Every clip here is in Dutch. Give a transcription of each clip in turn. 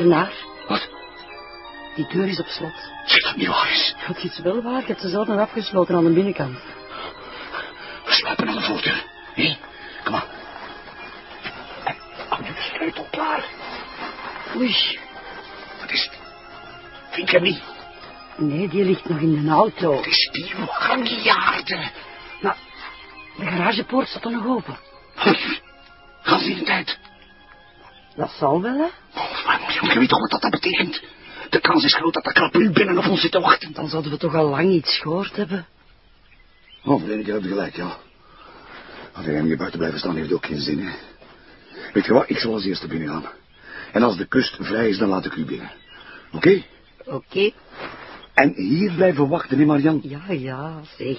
Bernard, Wat? die deur is op slot. Zeg dat niet waar is. Het is wel waar, ik heb ze zelf nog afgesloten aan de binnenkant. We sluipen naar de voordeur. Hé, kom maar. Hou je de sleutel klaar. Oei, Wat is het? Vind je hem niet? nee, die ligt nog in de auto. Het is die waggeljaarde. Maar de garagepoort staat er nog open. Niet in tijd. Dat zal wel, hè? Moet je, weet toch wat dat betekent? De kans is groot dat de krap nu binnen op ons zit te wachten. Dan zouden we toch al lang iets gehoord hebben. Oh, ene keer heb je gelijk, ja. Als jij hier buiten blijven staan, heeft ook geen zin, hè. Weet je wat, ik zal als eerste binnen gaan. En als de kust vrij is, dan laat ik u binnen. Oké? Oké, En hier blijven wachten, hè, Marian? ja, ja, zeg.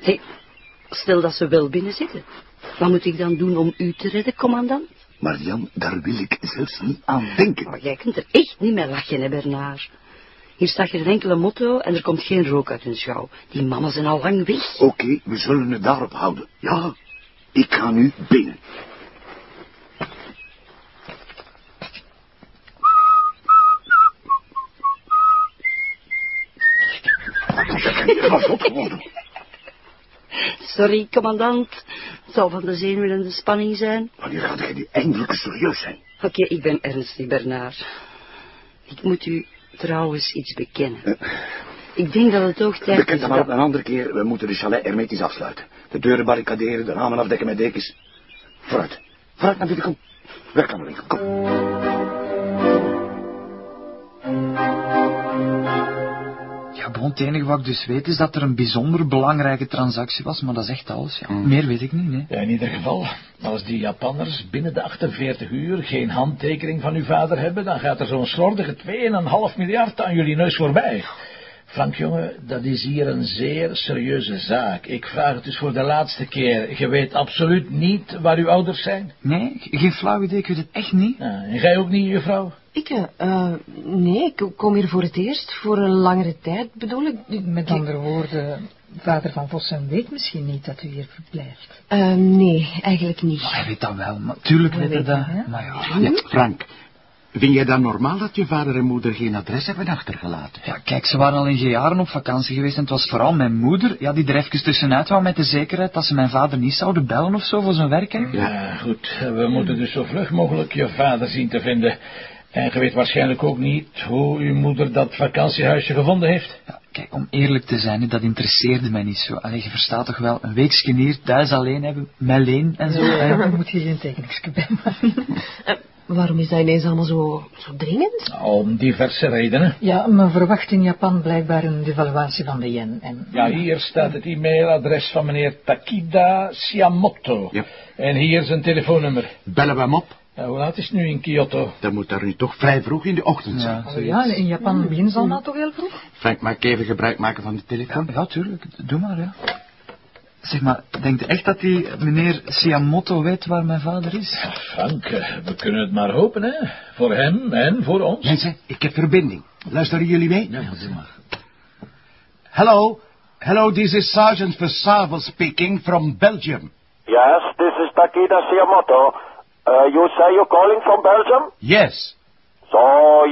Zeg, stel dat ze wel binnen zitten. Wat moet ik dan doen om u te redden, commandant? Marian, daar wil ik zelfs niet aan denken. Maar jij kunt er echt niet mee lachen, hè, Bernard. Hier staat geen enkele motto en er komt geen rook uit hun schouw. Die mannen zijn al lang weg. Oké, we zullen het daarop houden. Ja, ik ga nu binnen. Pas op geworden. Sorry, commandant. Het zal van de zenuwen en de spanning zijn. Wanneer gaat jij nu eindelijk serieus zijn? Oké, ik ben ernstig, Bernard. Ik moet u trouwens iets bekennen. Ik denk dat het ook tijd Bekend is dan maar op dat... een andere keer. We moeten de chalet hermetisch afsluiten. De deuren barricaderen, de ramen afdekken met dekens. Vooruit. Vooruit naar binnen, kom. Werk aan de winkel, kom. Het enige wat ik dus weet is dat er een bijzonder belangrijke transactie was, maar dat is echt alles. Ja. Meer weet ik niet, nee. Ja, in ieder geval, als die Japanners binnen de 48 uur geen handtekening van uw vader hebben, dan gaat er zo'n slordige 2,5 miljard aan jullie neus voorbij. Frank, jongen, dat is hier een zeer serieuze zaak. Ik vraag het dus voor de laatste keer. Je weet absoluut niet waar uw ouders zijn? Nee, geen flauw idee, ik weet het echt niet. Ja, en jij ook niet, juffrouw? Ik, eh, eh, nee, ik kom hier voor het eerst, voor een langere tijd bedoel ik. Met andere woorden, vader van Vossen weet misschien niet dat u hier verblijft. Eh, nee, eigenlijk niet. Hij weet dat wel, maar tuurlijk Hij weet hij dat. hè? Maar ja, Ja, Frank, vind jij dan normaal dat je vader en moeder geen adres hebben achtergelaten? ja, kijk, ze waren al in geen jaren op vakantie geweest en het was vooral mijn moeder, ja, die er even tussenuit wou met de zekerheid dat ze mijn vader niet zouden bellen of zo voor zijn werk, hè. Ja, goed. We moeten dus zo vlug mogelijk je vader zien te vinden. En je weet waarschijnlijk ook niet hoe uw moeder dat vakantiehuisje gevonden heeft. Ja, kijk, om eerlijk te zijn, dat interesseerde mij niet zo. Allee, je verstaat toch wel, een weekje hier thuis alleen hebben, met leen en zo. Daar moet je geen tekeningsje bij maken. Eh, waarom is dat ineens allemaal zo, zo dringend? Om diverse redenen. Ja, men verwacht in Japan blijkbaar een devaluatie van de yen. En Ja, hier staat het e-mailadres van meneer Takida Siamoto. Ja. En hier zijn telefoonnummer. Bellen we hem op? Ja, hoe laat is het nu in Kyoto? Dan moet daar nu toch vrij vroeg in de ochtend zijn. Ja, Oh ja, in Japan beginnen ze allemaal toch heel vroeg? Frank, mag ik even gebruik maken van de telefoon? Ja, tuurlijk, doe maar, ja. Zeg maar, denkt u echt dat die meneer Siamoto weet waar mijn vader is? Frank, eh, we kunnen het maar hopen, hè. Voor hem en voor ons. Mensen, ik heb verbinding. Luisteren jullie mee? Ja, doe maar. Hello, hello, this is Sergeant Versaville speaking from Belgium. Yes, this is Takeda Siamoto. Uh, you say you're calling from Belgium? Yes, So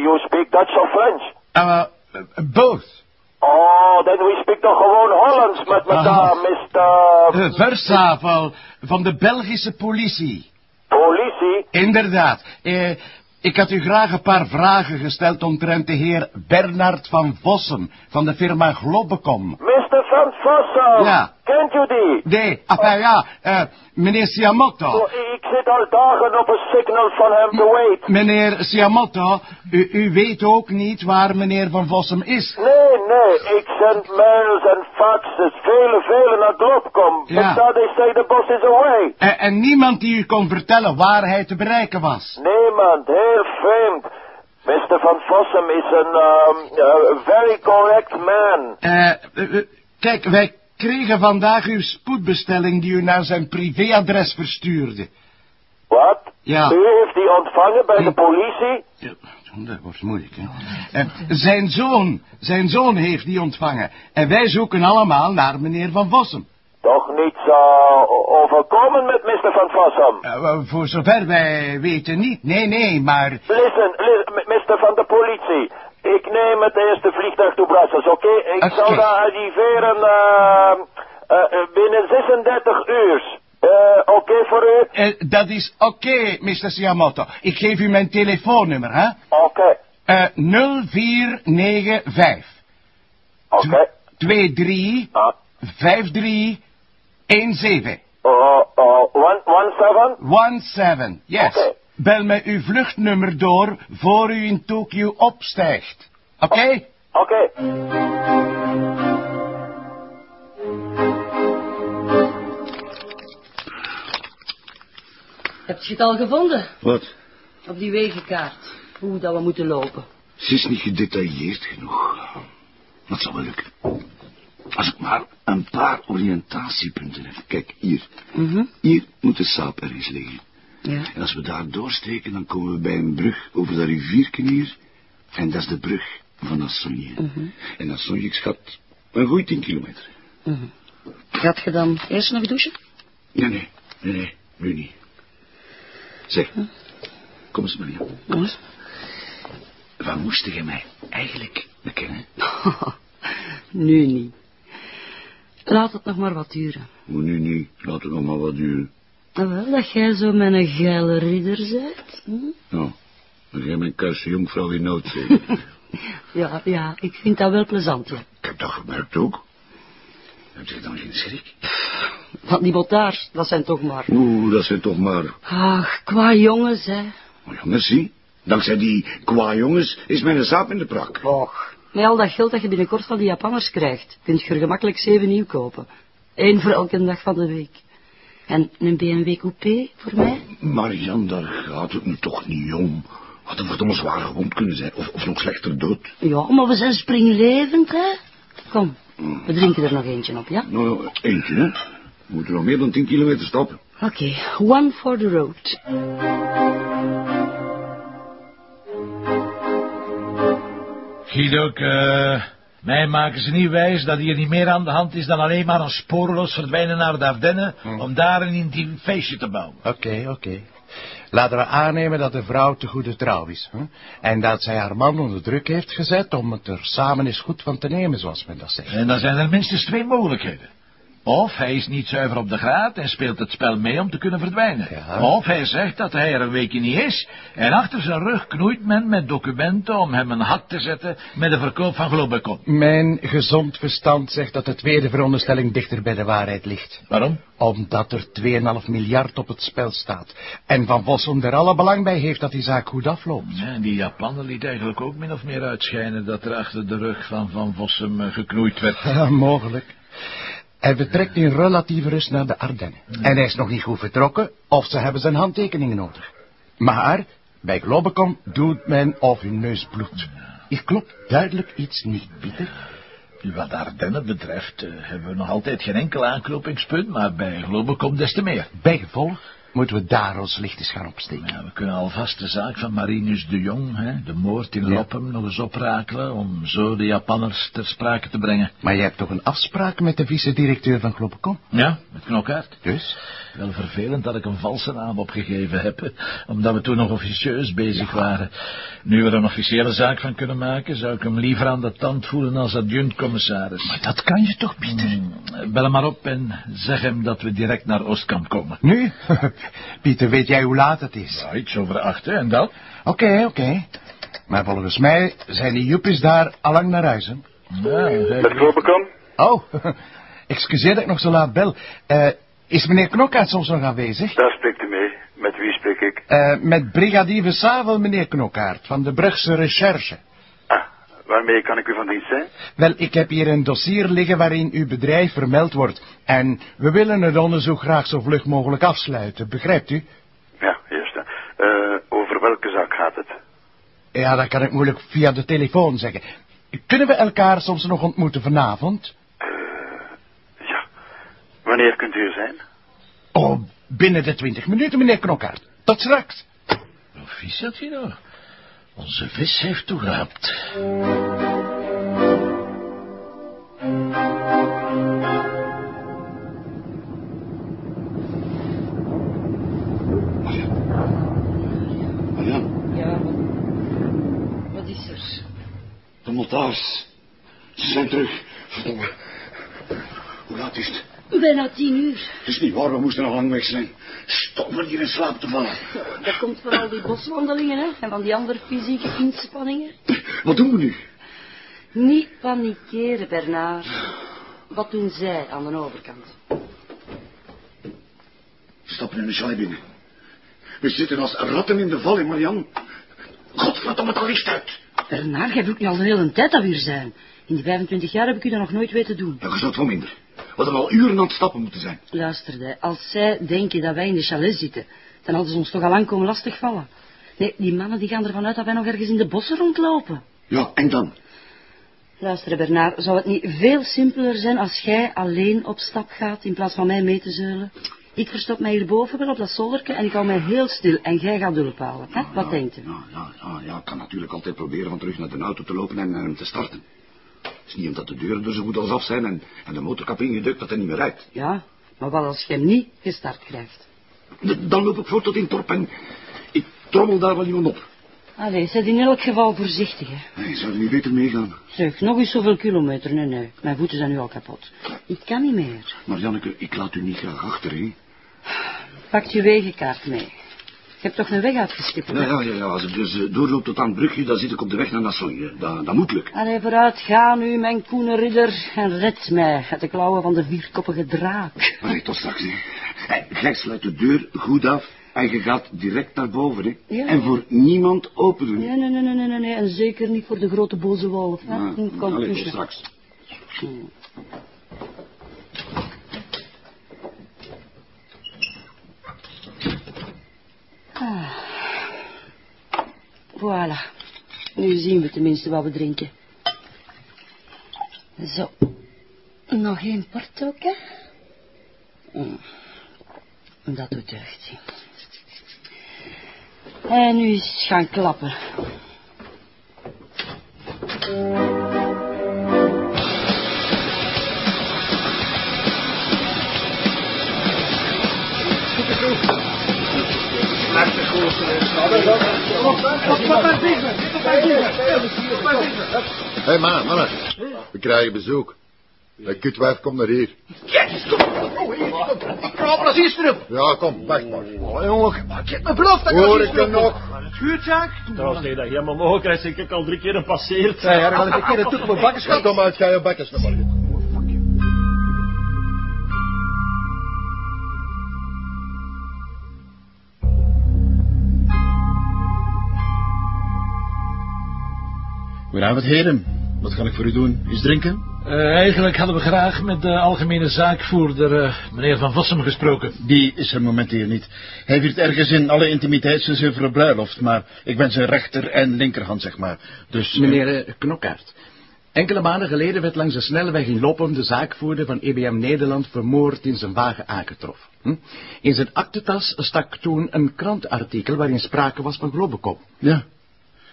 you speak Dutch or French? uh, uh, both. Oh, then we speak toch gewoon Hollands met elkaar, Ah. Mr. Uh, Versavel van de Belgische politie. Politie. Inderdaad. Eh, ik had u graag een paar vragen gesteld omtrent de heer Bernard van Vossen van de firma Globbecom. Mr. Van Vossen. Ja. Kent u die? Nee, enfin ja, eh, meneer Siamoto. Oh, ik zit al dagen op een signal van hem te wait. Meneer Siamoto, u, u weet ook niet waar meneer van Vossem is. Nee, nee, ik zend mails en faxes, vele, vele naar Globcom. Ja. But they say the boss is away. En, en niemand die u kon vertellen waar hij te bereiken was. Niemand, heel vreemd. Mr. Van Vossem is een um, uh, very correct man. Eh, eh, kijk, wij kregen vandaag uw spoedbestelling die u naar zijn privéadres verstuurde. Wat? Ja. U heeft die ontvangen bij de politie? Ja, dat wordt moeilijk, hè. Zijn zoon, zijn zoon heeft die ontvangen. En wij zoeken allemaal naar meneer Van Vossen. Toch niets uh, overkomen met Mr. Van Fossum? Eh, voor zover wij weten niet. Nee, nee, maar... Listen, listen, Mr. van de politie. Ik neem het eerste vliegtuig to Brussels, oké? Ik zal daar arriveren eh, eh, binnen 36 uur. Oké voor u? dat is oké, Mr. Siamoto. Ik geef u mijn telefoonnummer, hè? Oké, Eh 0495 oké. 23 Ah. 53 17. Oh, oh, one, one seven? 17, yes. Bel me uw vluchtnummer door voor u in Tokio opstijgt. Oké? Oké. Heb je het al gevonden? Wat? Op die wegenkaart. Hoe dat we moeten lopen. Ze is niet gedetailleerd genoeg. Dat zal wel lukken. Als ik maar een paar oriëntatiepunten heb. Kijk, hier. Mhm. Hier moet de saap ergens liggen. Ja. En als we daar doorsteken, dan komen we bij een brug over dat rivierken hier. En dat is de brug van Assonje. En Assonje, ik schat, een goeie tien kilometer. Gaat je dan eerst nog douchen? Nee, nee, nee, nee, nu niet. Zeg, kom eens, Maria. Jongens. Waar moest je mij eigenlijk bekennen? nu niet. Laat het nog maar wat duren. Hoe nu niet? Laat het nog maar wat duren. Nou wel, dat jij zo met een geile ridder bent. Hm? Nou, dan jij mijn kuisse jonkvrouw in nood zeker. Ja, ja, ik vind dat wel plezant, ja. Ik heb dat gemerkt ook. Heb je dan geen schrik? Want die botaars, dat zijn toch maar... Oeh, dat zijn toch maar... Ach, qua jongens, hè. Oh, jongens, zie. Dankzij die kwa jongens is mijn saap in de prak. Och. Met al dat geld dat je binnenkort van die Japanners krijgt, kun je er gemakkelijk zeven nieuw kopen. Eén voor elke dag van de week. En een BMW coupé voor mij? Marian, daar gaat het nu toch niet om. Had een verdomme zwaar gewond kunnen zijn. Of, of nog slechter dood. Ja, maar we zijn springlevend, hè. Kom, we drinken er nog eentje op, ja? Nou, eentje, hè. We moeten nog meer dan 10 kilometer stappen. Oké, one for the road. Guido, eh, mij maken ze niet wijs dat hier niet meer aan de hand is dan alleen maar een spoorloos verdwijnen naar de Ardennen, om daar een intiem feestje te bouwen. Oké, oké. Laten we aannemen dat de vrouw te goede trouw is. Hè? En dat zij haar man onder druk heeft gezet om het er samen eens goed van te nemen, zoals men dat zegt. En dan zijn er minstens twee mogelijkheden. Of hij is niet zuiver op de graad en speelt het spel mee om te kunnen verdwijnen. Ja. Of hij zegt dat hij er een weekje niet is en achter zijn rug knoeit men met documenten om hem een hak te zetten met de verkoop van Globacom. Mijn gezond verstand zegt dat de tweede veronderstelling dichter bij de waarheid ligt. Waarom? Omdat er 2,5 miljard op het spel staat. En Van Vossen er alle belang bij heeft dat die zaak goed afloopt. Ja, en die Japaner liet eigenlijk ook min of meer uitschijnen dat er achter de rug van Van Vossum eh, geknoeid werd. Ja, mogelijk. Hij vertrekt in relatieve rust naar de Ardennen. En hij is nog niet goed vertrokken, of ze hebben zijn handtekeningen nodig. Maar bij Globecom doet men of hun neus bloedt. Hier klopt duidelijk iets niet, Pieter. Wat de Ardennen betreft eh, hebben we nog altijd geen enkel aanknopingspunt, maar bij Globacom des te meer. Bijgevolg moeten we daar ons licht eens gaan opsteken. Ja, we kunnen alvast de zaak van Marinus de Jong, hè, de moord in Ja. Loppem, nog eens oprakelen, om zo de Japanners ter sprake te brengen. Maar je hebt toch een afspraak met de vice-directeur van Globecom? Ja, met Knokaert. Dus? Wel vervelend dat ik een valse naam opgegeven heb, omdat we toen nog officieus bezig waren. Nu we er een officiële zaak van kunnen maken, zou ik hem liever aan de tand voelen als adjunct-commissaris. Maar dat kan je toch, Pieter? Hmm, Bel hem maar op en zeg hem dat we direct naar Oostkamp komen. Nu? Pieter, weet jij hoe laat het is? Ja, iets over acht, hè, en dat? Oké, oké. Maar volgens mij zijn die joepjes daar allang naar huis, hè? Ja, Met? Oh, excuseer dat ik nog zo laat bel. Eh, is meneer Knokkaert soms nog aanwezig? Daar spreekt u mee. Met wie spreek ik? Eh, met brigadier Vesavel, meneer Knokkaert, van de Brugse Recherche. Waarmee kan ik u van dienst zijn? Wel, ik heb hier een dossier liggen waarin uw bedrijf vermeld wordt. En we willen het onderzoek graag zo vlug mogelijk afsluiten, begrijpt u? Ja, juist. Eh, over welke zaak gaat het? Ja, dat kan ik moeilijk via de telefoon zeggen. Kunnen we elkaar soms nog ontmoeten vanavond? Ja. Wanneer kunt u er zijn? Oh, binnen de twintig minuten, meneer Knokkaert. Tot straks. Proficiat, Guido. Onze vis heeft toegehaald. Maria, Maria. Ja. Wat is er? De monteurs. Ze zijn terug. Verdomme. Hoe laat is het? Bijna tien uur. Het is niet waar, we moesten al lang weg zijn. Stop maar hier in slaap te vallen. Dat komt van al die boswandelingen, hè? En van die andere fysieke inspanningen. Wat doen we nu? Niet panikeren, Bernard. Wat doen zij aan de overkant? Stappen in de chalet binnen. We zitten als ratten in de val, hè, Marianne. Godverdomme, het licht uit. Bernard, jij doet nu al de hele tijd dat we hier zijn. In die 25 jaar heb ik u dat nog nooit weten doen. Ja, je zult wel minder. We hadden al uren aan het stappen moeten zijn. Luister, als zij denken dat wij in de chalet zitten, dan hadden ze ons toch al lang komen lastigvallen. Nee, die mannen die gaan ervan uit dat wij nog ergens in de bossen rondlopen. Ja, en dan? Luister, Bernard, zou het niet veel simpeler zijn als jij alleen op stap gaat in plaats van mij mee te zeulen? Ik verstop mij hierboven wel op dat zolderke en ik hou mij heel stil en jij gaat hulp halen. Hè? Wat ja, denkt u? Ja, ja, ja, ja, ik kan natuurlijk altijd proberen van terug naar de auto te lopen en hem te starten. Het is niet omdat de deuren er zo goed als af zijn en, en de motorkap ingedrukt dat hij niet meer rijdt. Ja, maar wat als je hem niet gestart krijgt? Dan loop ik voor tot in Torp en ik trommel daar wel iemand op. Allee, zet in elk geval voorzichtig, hè. Nee, zou er niet beter meegaan. Zeg, nog eens zoveel kilometer, nee, nee. Mijn voeten zijn nu al kapot. Ik kan niet meer. Maar Janneke, ik laat u niet graag achter, hè? Pakt je wegenkaart mee. Je hebt toch een weg uitgestippeld, Ja, ja, ja, ja. Als ik dus eh, doorloop tot aan het brugje, dan zit ik op de weg naar Nassau. Dat, dat moet lukken. Allee, vooruit, ga nu, mijn koene ridder, en red mij uit de klauwen van de vierkoppige draak. Allee, tot straks, hè. Hey, Jij sluit de deur goed af en je gaat direct naar boven, hè. Ja. En voor niemand open doen. Nee, nee, nee, nee, nee, nee, en zeker niet voor de grote boze wolf, hè? Ja, Hm, Kom, allee, tot straks. Ah. Voilà. Nu zien we tenminste wat we drinken. Zo. Nog één portoke. Mm. Dat doet deugd. En nu eens gaan klappen. Hé hey man, mannen. We krijgen bezoek. De kutwijf komt naar hier. Ik kraap als eerste erop. Ja, kom, weg maar. Oh, jongen, ik heb me beloofd dat ik Hoor ik hem nog? kom. Schuurzaak? Trouwens, nee, dat helemaal mogelijk is. Ik heb al drie keer gepasseerd. Ja, ja, dan ga ik een keer een toet op mijn bakken Ja, kom uit, ga je bakkers maar. Goedenavond, heren. Wat kan ik voor u doen? Iets drinken? Eh, eigenlijk hadden we graag met de algemene zaakvoerder, eh, meneer Van Vossem, gesproken. Die is er momenteel niet. Hij viert ergens in alle intimiteit zijn zilveren bruiloft, maar ik ben zijn rechter en linkerhand, zeg maar. Dus... eh, Meneer Knokkaert. Enkele maanden geleden werd langs de snelweg in Lopum de zaakvoerder van EBM Nederland vermoord in zijn wagen aangetroffen. Hm? In zijn aktentas stak toen een krantenartikel waarin sprake was van Globekop. Ja.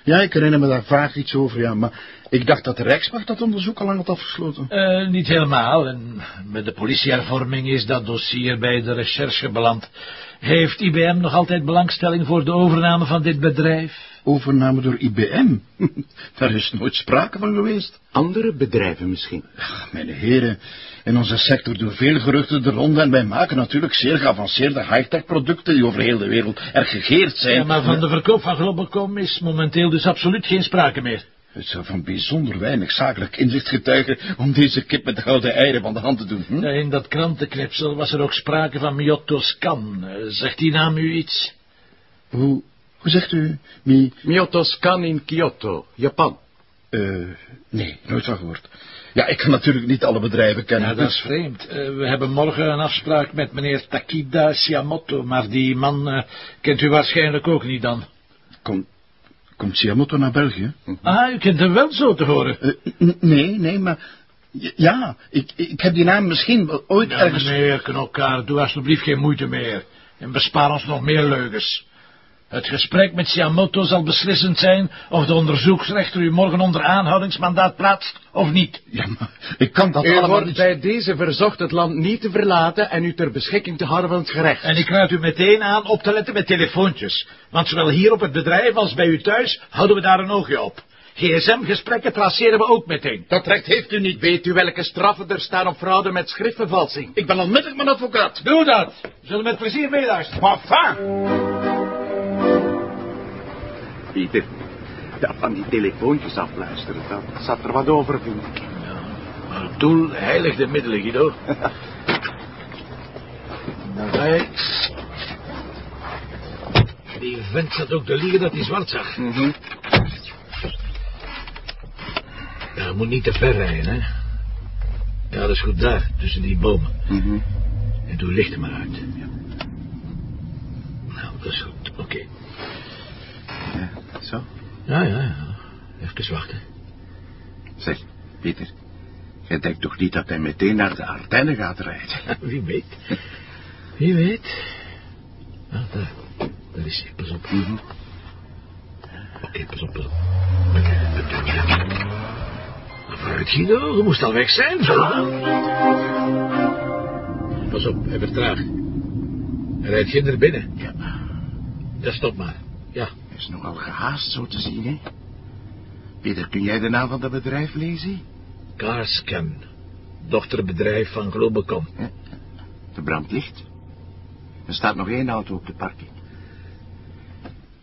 Ja, ik herinner me daar vaak iets over, ja. Maar ik dacht dat de Rijkswacht dat onderzoek al lang had afgesloten. Eh, niet helemaal. En met de politiehervorming is dat dossier bij de recherche beland. Heeft IBM nog altijd belangstelling voor de overname van dit bedrijf? Overname door IBM? daar is nooit sprake van geweest. Andere bedrijven misschien. Ach, mijn heren, in onze sector doen veel geruchten de ronde en wij maken natuurlijk zeer geavanceerde high-tech producten die over heel de wereld erg gegeerd zijn. Ja, maar van de verkoop van Globacom is momenteel dus absoluut geen sprake meer. Het zou van bijzonder weinig zakelijk inzicht getuigen om deze kip met de gouden eieren van de hand te doen. Hm? Ja, In dat krantenknipsel was er ook sprake van Miotto Scan. Eh, Zegt die naam u iets? Hoe, hoe zegt u, Mi... Miyoto Scan in Kyoto, Japan. eh nee, nooit van gehoord. Ja, ik kan natuurlijk niet alle bedrijven kennen. Ja, dat is dus- vreemd. Eh, we hebben morgen een afspraak met meneer Takida Siamoto, maar die man eh, kent u waarschijnlijk ook niet dan. Komt, komt Siamoto naar België? Ah, u kent hem wel zo te horen. Nee, nee, maar... Ja, ik, ik heb die naam misschien wel ooit Ja, ergens... meneer Knokkaar, doe alsjeblieft geen moeite meer. En bespaar ons nog meer leugens. Het gesprek met Siamoto zal beslissend zijn of de onderzoeksrechter u morgen onder aanhoudingsmandaat plaatst of niet. Ja, maar ik kan dat U allemaal wordt niet... bij deze verzocht het land niet te verlaten en u ter beschikking te houden van het gerecht. En ik raad u meteen aan op te letten met telefoontjes. Want zowel hier op het bedrijf als bij u thuis houden we daar een oogje op. gsm-gesprekken traceren we ook meteen. Dat recht heeft u niet. Weet u welke straffen er staan op fraude met schriftvervalsing? Ik ben onmiddellijk mijn advocaat. Doe dat. We zullen met plezier meeluisteren. Maar Pieter, dat van die telefoontjes afluisteren, dat zat er wat over, vind ik. Maar het doel heiligt de middelen, Guido. Dan ga je... Die vent zat ook te liegen dat hij zwart zag. Mhm. Ja, je moet niet te ver rijden, hè. Ja, dat is goed daar, tussen die bomen. Mhm. En doe licht er maar uit. Ja. Nou, dat is goed, oké. Ja, zo. Ja, ja, ja. Even wachten. Zeg, Pieter, jij denkt toch niet dat hij meteen naar de Ardennen gaat rijden? Wie weet. Wie weet. Ah, daar. Daar is hij, pas op. Oké, pas op, pas op. Oké, oké. Maar Vooruit, Guido, je moest al weg zijn. Pas op, hij vertraagt. Hij rijdt naar binnen. Ja, Ja, stop maar. Ja. Hij is nogal gehaast zo te zien, hè? Pieter, kun jij de naam van dat bedrijf lezen? Carscan. Dochterbedrijf van Globacom. De brandt licht. Er staat nog één auto op de parking.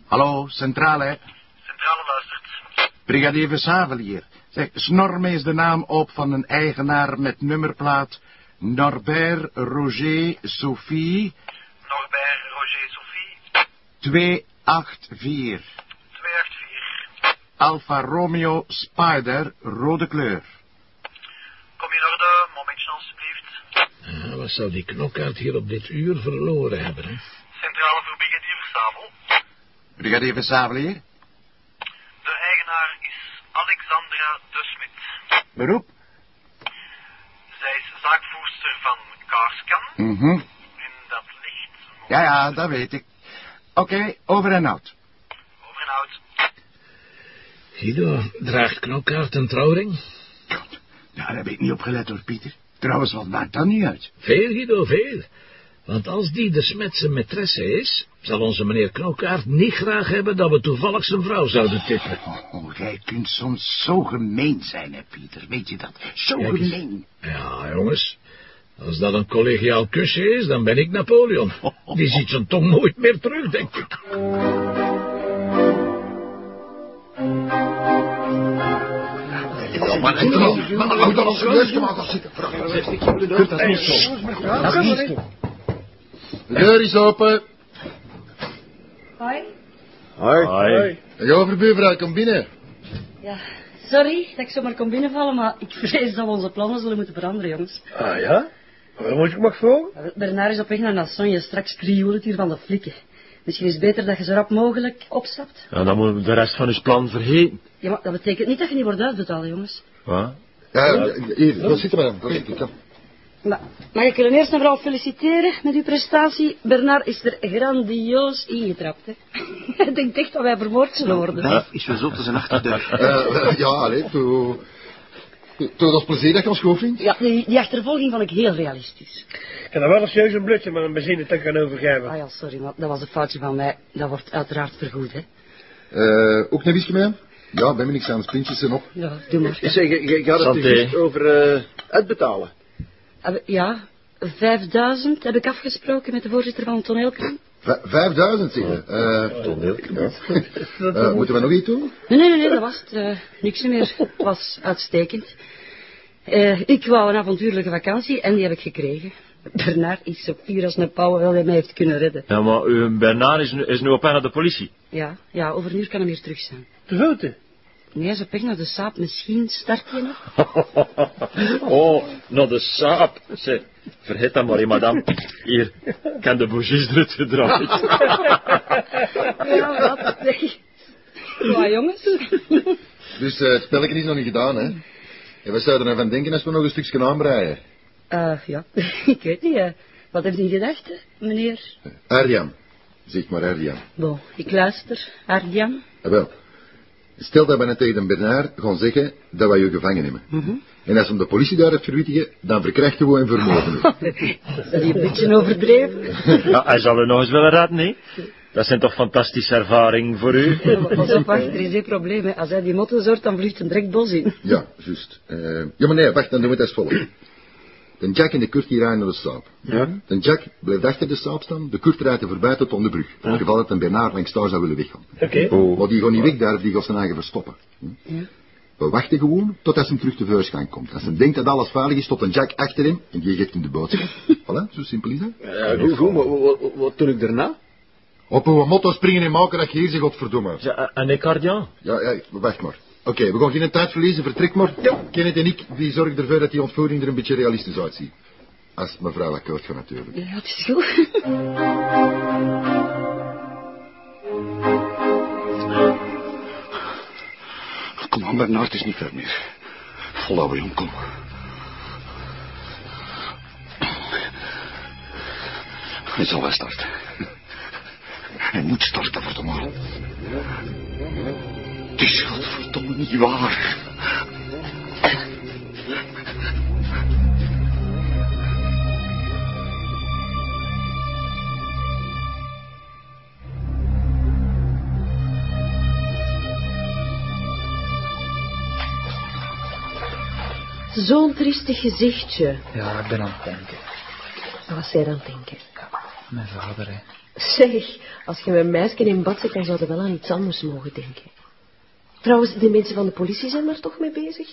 Hallo, centrale. Centrale luistert. Brigadier Vershavel hier. Zeg, Snorme is de naam op van een eigenaar met nummerplaat Norbert Roger Sophie Norbert Roger Sophie. 284. 284. Alfa Romeo Spider, rode kleur. Kom je in orde? Momentje alstublieft. Ja, wat zou die knokkaart hier op dit uur verloren hebben, hè? Centrale voor Brigadier Versabel. Brigadier Vershavel hier. De eigenaar is Alexandra de Smit. Beroep? Zij is zaakvoerster van Carscan. Mhm. En dat ligt Ja, ja, dat weet ik. Oké, over en out. over en out. Guido, draagt knokkaart een trouwring? Ja, daar heb ik niet op gelet hoor, Pieter. Trouwens, wat maakt dat niet uit? Veel, Guido, veel. Want als die de smetse maîtresse is, zal onze meneer Knokkaart niet graag hebben dat we toevallig zijn vrouw zouden tippen. Oh, oh, jij kunt soms zo gemeen zijn, hè, Pieter. Weet je dat? Zo Kijk gemeen. Ja, jongens. Als dat een collegiaal kusje is, dan ben ik Napoleon. Die ziet zijn tong nooit meer terug, denk ik. Maar hou dan al serieus gemaakt als. Dat is niet zo. Dat is niet zo. De deur is open. Hoi. Hoi. Ga over, buurvrouw, kom binnen. Ja, sorry dat ik zomaar kon binnenvallen, maar ik vrees dat we onze plannen zullen moeten veranderen, jongens. Ah ja? Waarom moet ik mag vragen? Bernard is op weg naar Nasson, straks krioelt het hier van de flikken. Misschien is het beter dat je zo rap mogelijk opstapt. Ja, dan moeten we de rest van ons plan vergeten. Ja, maar dat betekent niet dat je niet wordt uitbetaald, jongens. Wat? Ja, hier, we. Daar zitten we. Kom. Maar mag ik jullie eerst en vooral feliciteren met uw prestatie? Bernard is er grandioos ingetrapt, hè. Hij denkt echt dat wij vermoord zullen worden. Dat is wel zo te zijn achterdeur. Eh, eh, ja, allee, toe... Toe, dat plezier dat je ons goed vindt. Ja, die, die achtervolging vond ik heel realistisch. Ik kan er wel een serieus een blutje met een benzinetank gaan overgeven. Ah ja, sorry, maar dat was een foutje van mij. Dat wordt uiteraard vergoed, hè. Eh, ook een whisky mee? Ja, ben me niks aan het pintjes zijn op. Ja, doe maar. Zeg, je, je gaat het Santé. dus juist over eh, uitbetalen. Ah, Ja, 5000 heb ik afgesproken met de voorzitter van het toneelkamp. V- Vijfduizend, zeg je. Eh, ja. Eh, moeten we nog iets doen? Nee, nee, nee, nee, dat was het. eh, niks meer. Het was uitstekend. Eh, ik wou een avontuurlijke vakantie en die heb ik gekregen. Bernard is zo fier als een pauw wel hij mij heeft kunnen redden. Ja, maar uw Bernard is nu, is nu op naar de politie. Ja, ja, over een uur kan hij weer terug zijn. De voeten? Nee, op weg naar de saap. Misschien start hij nog. oh, naar de saap. Zeg, vergeet dat maar, hè, madame. Hier, ik heb de bougies eruit gedraaid. Ja, wat zeg. Ja, jongens. Dus eh, het spelletje is nog niet gedaan, hè? En wat zouden ervan denken als we nog een stukje aanbreien? Eh, ja, ik weet niet. eh, wat heeft u gedacht, meneer? Arjan. Zeg maar Arjan. Bon, ik luister. Arjan. Ah, wel. Stel dat we net tegen de Bernard gaan zeggen dat wij je gevangen nemen. Mhm. En als hem de politie daar heeft verwittigen, dan verkrijgen we en vermoorden. Dat is een beetje overdreven. ja, hij zal er nog eens willen redden, hè. Dat zijn toch fantastische ervaringen voor u? Ja, maar Pas op, wacht, er is één probleem. hè. Als hij die motto zorgt, dan vliegt een direct bos in. Ja, juist. Eh, ja, maar nee, wacht, dan doen we het als volgt. De Jack en de Kurt die rijden naar de saap. Ja? De Jack blijft achter de saap staan, de Kurt rijdt er voorbij tot aan de brug. In het geval dat een Bernard langs daar zou willen weggaan. Oké. Maar die gaat niet weg daar, die gaat zijn eigen verstoppen. Hm? We wachten gewoon tot hij hem terug tevoorschijn komt. Als hij denkt dat alles veilig is, stopt een Jack achter hem en die geeft hem de boodschap. voilà, zo simpel is dat. Ja, goed, goed, maar wat, wat, doe ik daarna? Op uw motto springen en maken dat je hier zich godverdomme. Ja, en ik? Ja, ja, wacht maar. Oké, we gaan geen tijd verliezen, vertrek maar. Kenneth en ik, die zorgen ervoor dat die ontvoering er een beetje realistisch uitziet. Als mevrouw akkoord gaat natuurlijk. Ja, het is goed. Kom aan, Bernard, het is niet ver meer. Volhouden, jong, kom. Hij zal wel starten. Hij moet starten, verdomme. Het is godverdomme niet waar. Zo'n triestig gezichtje. Ja, ik ben aan het denken. Wat was zij dan denken? Mijn vader, hè. Zeg, als je met een meisje in bad zit, dan zou je wel aan iets anders mogen denken. Trouwens, die mensen van de politie zijn daar toch mee bezig?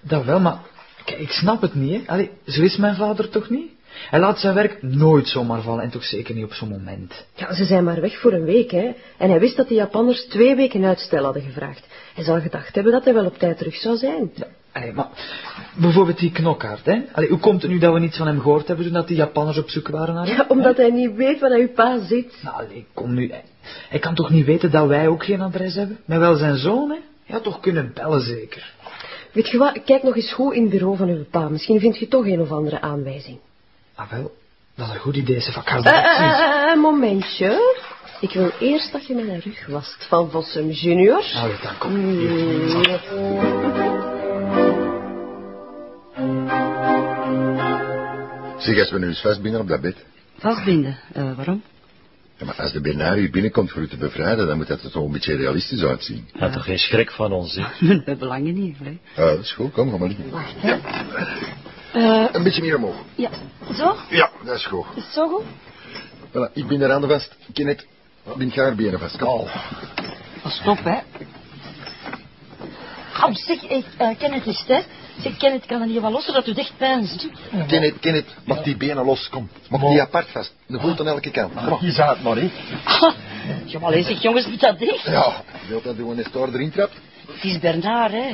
Dat wel, maar kijk, ik snap het niet, hè. Allee, zo is mijn vader toch niet? Hij laat zijn werk nooit zomaar vallen en toch zeker niet op zo'n moment. Ja, ze zijn maar weg voor een week, hè. En hij wist dat de Japanners twee weken uitstel hadden gevraagd. Hij zal gedacht hebben dat hij wel op tijd terug zou zijn. Ja, allee, maar bijvoorbeeld die knokkaart, hè. Allee, hoe komt het nu dat we niets van hem gehoord hebben toen dat die Japanners op zoek waren naar hem? Ja, omdat hij niet weet waar uw pa zit. Nou, allee, kom nu. Hij, hij kan toch niet weten dat wij ook geen adres hebben? Met wel zijn zoon, hè? Ja, toch kunnen bellen zeker. Weet je wat, kijk nog eens goed in het bureau van uw pa. Misschien vind je toch een of andere aanwijzing. Ah wel, dat is een goed idee, ze vakkaart. Eh, eh, eh, een momentje. Ik wil eerst dat je mijn rug wast van Vossum junior. Allee, dan kom. Mm. Zeg, als we nu eens vastbinden op dat bed. Vastbinden. Eh, waarom? Ja, maar als de Bernard hier binnenkomt voor u te bevrijden, dan moet dat er toch een beetje realistisch uitzien. Hij had toch geen schrik van ons, hè? We hebben belangen niet, hè. Ja, dat is goed, kom, ga maar liggen. Wacht, hè. Eh, Een beetje meer omhoog. ja. Zo? Ja, dat is goed. Is het zo goed? Voilà, ik ben de vast. Kenneth, bind haar benen vast. Kom. Oh, stop, hè. Oh, zeg, ik uh, ken het eens, hè. Zeg, Kenneth, kan er niet wat losser dat u dicht pijnst. Kenneth, Kenneth, mag die benen los, kom. Mag die apart vast. De voet aan elke kant. Kom op. Je zou het maar, hè? Ah, ja, maar alleen zeg, jongens, moet dat dicht. Ja, wilt dat doen een stoor erin trapt? Het is Bernard, hè.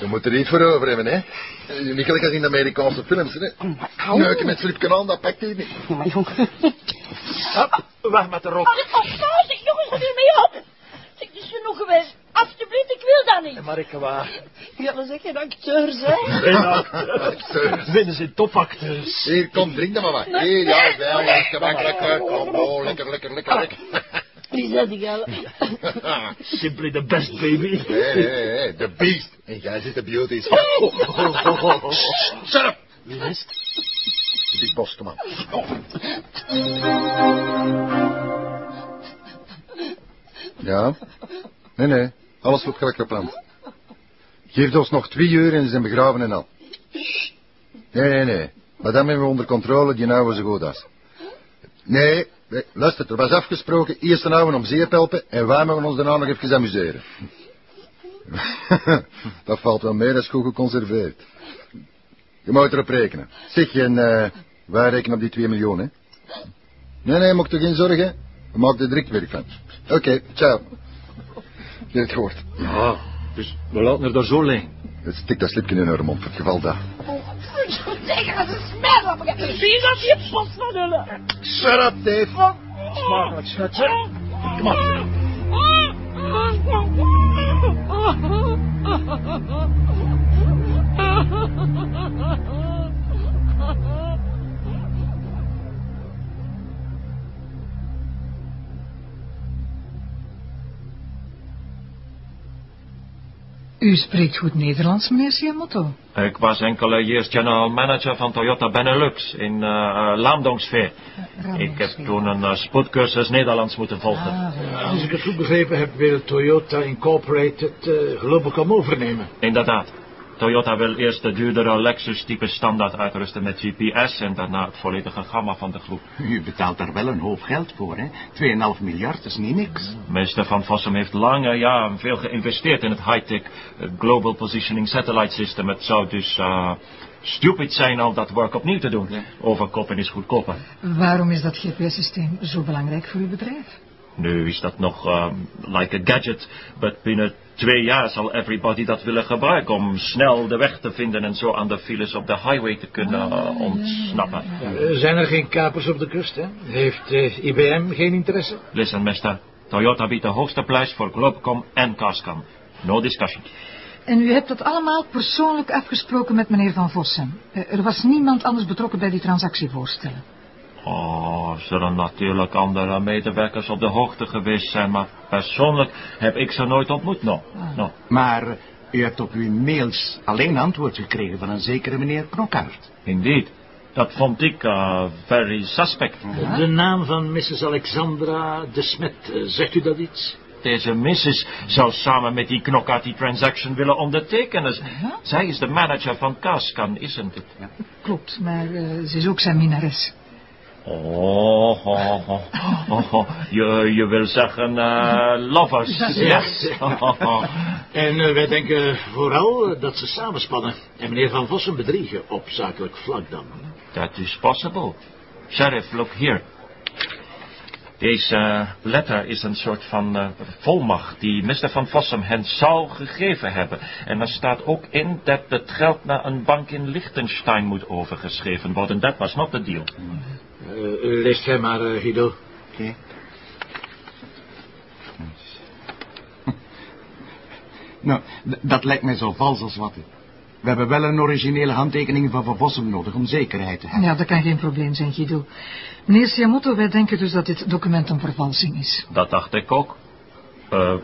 Je moet er iets voor over hebben, hè. Eh, Niet gelijk als in de Amerikaanse films, hè. au. Neuken met slipje aan, dat pakt hij niet. Ja, maar jongen. Hop, weg met de rok. Oh, oh, zeg, jongens, wat mee op. Zeg, het is genoeg geweest. Alsjeblieft, ik wil dat niet. Maar ik waar. Ja, dat zeg geen acteurs, hè. Geen acteurs. Winnen ze topacteurs. Hier, kom, drink dan maar wat. Hier, ja, wel, gemakkelijk. Kom, oh, lekker, lekker, lekker, lekker. Wie zei die gale? Simply the best, baby. Hé, hé, hé, de beest. En jij zit de beauty. Shut up. Wie is het? De big boss, kom aan. Ja? Nee, nee. Alles wordt gelijk gepland. Geef ons nog twee uur en ze zijn begraven en al. Nee, nee, nee. Madame hebben we onder controle, die nou zo goed als. Nee, nee, luister, er was afgesproken, eerst een oude om zeep helpen en wij mogen ons daarna nog even amuseren. dat valt wel mee, dat is goed geconserveerd. Je moet erop rekenen. Zeg je, en eh, wij rekenen op die 2 miljoen, hè? Nee, nee, maak er geen zorgen. We maken er direct werk van. Oké, ciao. Je hebt het gehoord. Ja, dus we laten er daar zo liggen. Stik dat slipje in haar mond, voor het geval dat. Zeg, als een smerp. Zie je dat je pot van hullen? Shut up, Dave. Smakelijk, schatje. Kom op. U spreekt goed Nederlands, meneer Siamoto. Ik was enkele years general manager van Toyota Benelux in uh, Laamdongsveer. Ik heb toen een uh, spoedcursus Nederlands moeten volgen. Ah, Als ik het goed begrepen heb, wil Toyota Incorporated uh, Globacom overnemen. Inderdaad. Toyota wil eerst de duurdere Lexus-type standaard uitrusten met GPS en daarna het volledige gamma van de groep. U betaalt daar wel een hoop geld voor, hè? 2,5 miljard is niet niks. Meester Van Vossum heeft lange jaren veel geïnvesteerd in het high-tech uh, Global Positioning Satellite System. Het zou dus uh, stupid zijn al dat werk opnieuw te doen. Overkopen is goedkoper. Waarom is dat GPS-systeem zo belangrijk voor uw bedrijf? Nu is dat nog um, like a gadget, but binnen twee jaar zal everybody dat willen gebruiken om snel de weg te vinden en zo aan de files op de highway te kunnen uh, ontsnappen. Uh, zijn er geen kapers op de kust, hè? Heeft uh, IBM geen interesse? Listen, mister. Toyota biedt de hoogste prijs voor Globecom en Cascam. No discussion. En u hebt dat allemaal persoonlijk afgesproken met meneer Van Vossen. er was niemand anders betrokken bij die transactievoorstellen. Oh, zullen natuurlijk andere medewerkers op de hoogte geweest zijn, maar persoonlijk heb ik ze nooit ontmoet, no. no. Maar u hebt op uw mails alleen antwoord gekregen van een zekere meneer Knokkaert. Indeed. Dat vond ik uh, very suspect. Ja. De naam van Mrs. Alexandra de Smet, uh, zegt u dat iets? Deze Mrs. zou samen met die Knokkaert die transaction willen ondertekenen. Ja? Zij is de manager van Kaskan, isn't het? Ja. Klopt, maar uh, ze is ook zijn minares. Oh, oh, oh. Je, je wil zeggen uh, lovers. Yes. en uh, wij denken vooral dat ze samenspannen en meneer Van Vossen bedriegen op zakelijk vlak dan. That is possible. Sheriff, look here. Deze uh, letter is een soort van uh, volmacht die Mr. Van Vossum hen zou gegeven hebben. En er staat ook in dat het geld naar een bank in Liechtenstein moet overgeschreven worden. Dat was not the deal. Uh, leest jij maar, uh, Guido. Oké. Okay. nou, dat lijkt mij zo vals als wat. We hebben wel een originele handtekening van Van Vossum nodig om zekerheid te hebben. Ja, dat kan geen probleem zijn, Guido. Meneer Siamoto, wij denken dus dat dit document een vervalsing is. Dat dacht ik ook. Uh,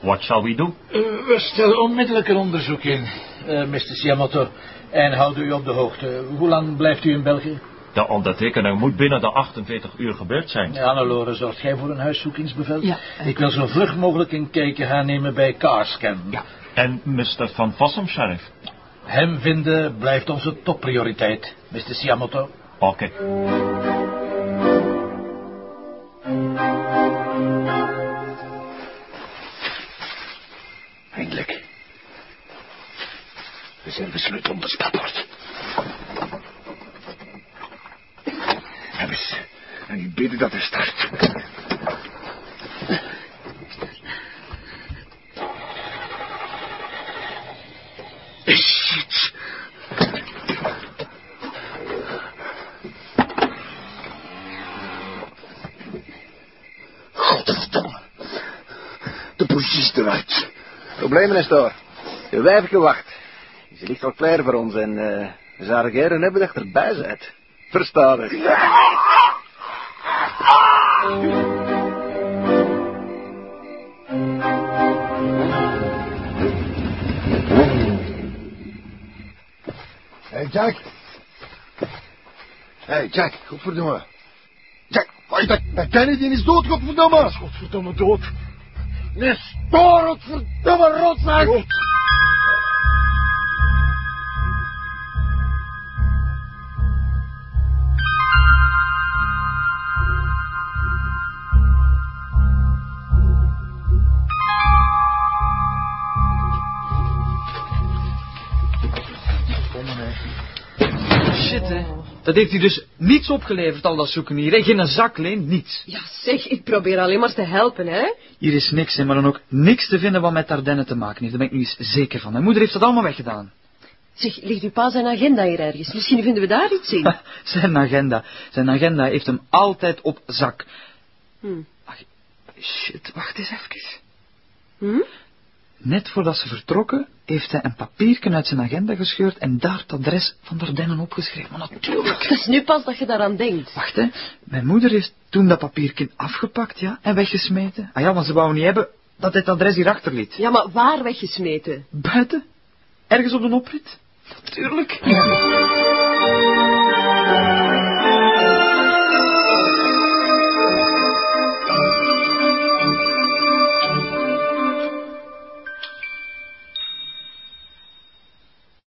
what shall we do? Uh, we stellen onmiddellijk een onderzoek in, uh, Mr. Siamoto. En houden u op de hoogte. Hoe lang blijft u in België? De ondertekening moet binnen de 48 uur gebeurd zijn. Ja, Annelore, zorgt jij voor een huiszoekingsbevel? Ja. Ik wil zo vlug mogelijk een kijkje gaan nemen bij Carscan. Ja. En Mr. Van Vossum, sheriff? Hem vinden blijft onze topprioriteit, Mr. Siamoto. Oké. Okay. Eindelijk. We zijn besluit om de staport. Hebben En ik bid dat er start. Shit. Godverdomme. De bougie is eruit. Problemen is door. De wijf gewacht. Ze ligt al klaar voor ons en uh, we zouden hebben dat erbij zit. Versta het. Hey, Jack. Hey, Jack, godverdomme. Jack, wacht, dat, dat Kennedy is dood, godverdomme. Is godverdomme dood. Nee, stoor, godverdomme rotzak. Dat heeft hij dus niets opgeleverd, al dat zoeken hier. Hè? Geen zak, leen, niets. Ja, zeg, ik probeer alleen maar te helpen, hè. Hier is niks, hè, maar dan ook niks te vinden wat met Ardennen te maken heeft. Daar ben ik nu eens zeker van. Mijn moeder heeft dat allemaal weggedaan. Zeg, ligt uw pa zijn agenda hier ergens? Misschien vinden we daar iets in. zijn agenda. Zijn agenda heeft hem altijd op zak. Hm. Ach, shit, wacht eens even. Hm? Net voordat ze vertrokken, heeft hij een papiertje uit zijn agenda gescheurd en daar het adres van Dardennen opgeschreven. Maar natuurlijk. Het is nu pas dat je daaraan denkt. Wacht, hè. Mijn moeder heeft toen dat papiertje afgepakt, ja, en weggesmeten. Ah ja, want ze wou niet hebben dat het adres hierachter liet. Ja, maar waar weggesmeten? Buiten? Ergens op een oprit? Natuurlijk.